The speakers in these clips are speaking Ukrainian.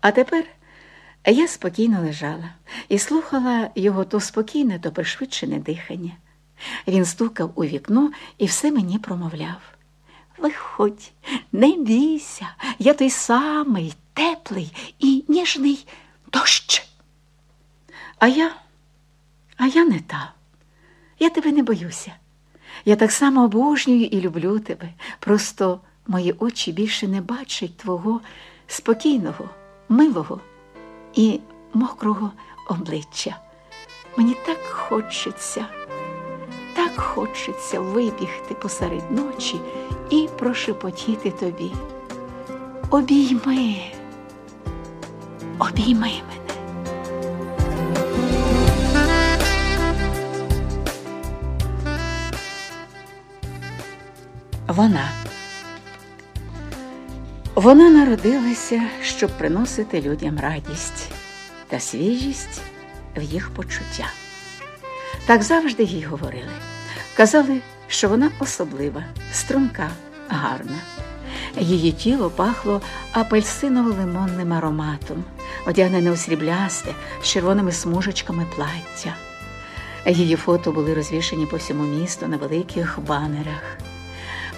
А тепер я спокійно лежала і слухала його то спокійне, то пришвидшене дихання. Він стукав у вікно і все мені промовляв. Виходь, не бійся, я той самий теплий і ніжний дощ. А я, а я не та. Я тебе не боюся. Я так само обожнюю і люблю тебе. Просто мої очі більше не бачать твого спокійного, милого і мокрого обличчя. Мені так хочеться, так хочеться вибігти посеред ночі і прошепотіти тобі. Обійми, обійми мене. Вона. Вона народилася, щоб приносити людям радість та свіжість в їх почуття. Так завжди їй говорили. Казали, що вона особлива, струнка, гарна. Її тіло пахло апельсиново-лимонним ароматом, одягнене у сріблясте з червоними смужечками плаття. Її фото були розвішені по всьому місту на великих банерах.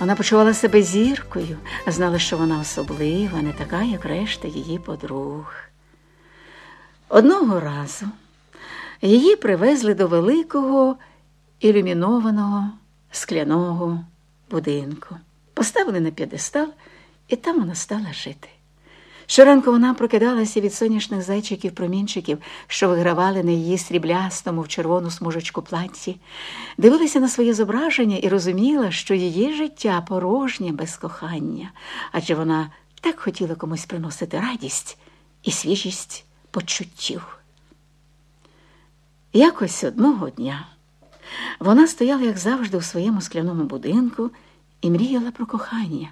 Вона почувала себе зіркою, знала, що вона особлива, не така, як решта її подруг. Одного разу її привезли до великого ілюмінованого скляного будинку, поставили на п'єдестал, і там вона стала жити. Щоранку вона прокидалася від сонячних зайчиків-промінчиків, що вигравали на її сріблястому в червону смужечку платці, дивилася на своє зображення і розуміла, що її життя порожнє без кохання, адже вона так хотіла комусь приносити радість і свіжість почуттів. Якось одного дня вона стояла, як завжди, у своєму скляному будинку і мріяла про кохання.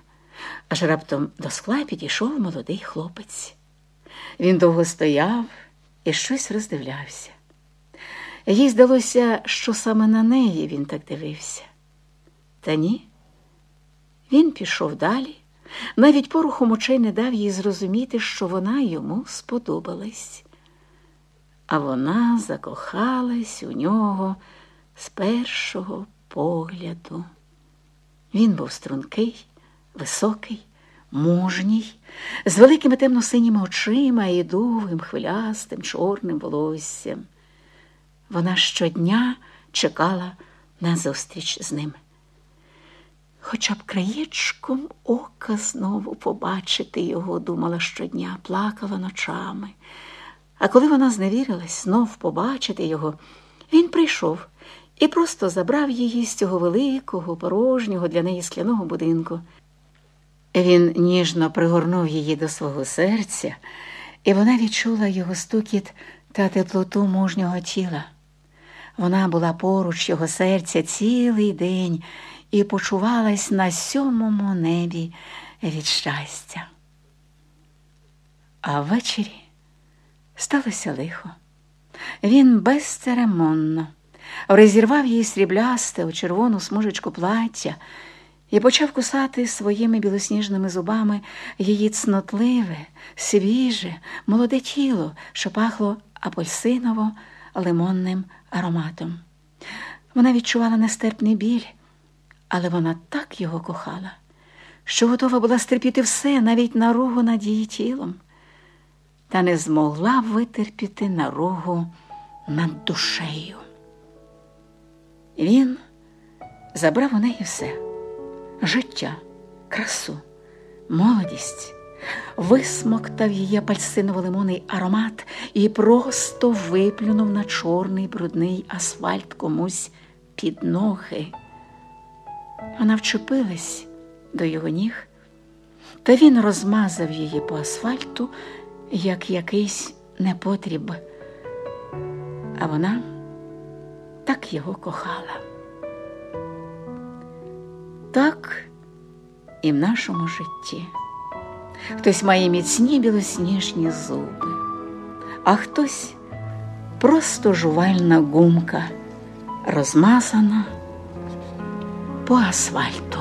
Аж раптом до скла підійшов молодий хлопець. Він довго стояв і щось роздивлявся. Їй здалося, що саме на неї він так дивився. Та ні, він пішов далі, навіть порухом очей не дав їй зрозуміти, що вона йому сподобалась. А вона закохалась у нього з першого погляду. Він був стрункий високий, мужній, з великими темно-синіми очима і довгим, хвилястим, чорним волоссям. Вона щодня чекала на зустріч з ним. Хоча б краєчком ока знову побачити його, думала щодня, плакала ночами. А коли вона зневірилась знов побачити його, він прийшов і просто забрав її з цього великого, порожнього для неї скляного будинку. Він ніжно пригорнув її до свого серця, і вона відчула його стукіт та теплоту мужнього тіла. Вона була поруч його серця цілий день і почувалась на сьомому небі від щастя. А ввечері сталося лихо. Він безцеремонно розірвав її сріблясте у червону смужечку плаття і почав кусати своїми білосніжними зубами її цнотливе, свіже, молоде тіло, що пахло апельсиново лимонним ароматом. Вона відчувала нестерпний біль, але вона так його кохала, що готова була стерпіти все, навіть наругу над її тілом, та не змогла витерпіти наругу над душею. Він забрав у неї все життя, красу, молодість, висмоктав її апельсиново-лимонний аромат і просто виплюнув на чорний брудний асфальт комусь під ноги. Вона вчепилась до його ніг, та він розмазав її по асфальту, як якийсь непотріб, а вона так його кохала. Так і в нашому житті. Хтось має міцні білосніжні зуби, а хтось просто жувальна гумка, розмазана по асфальту.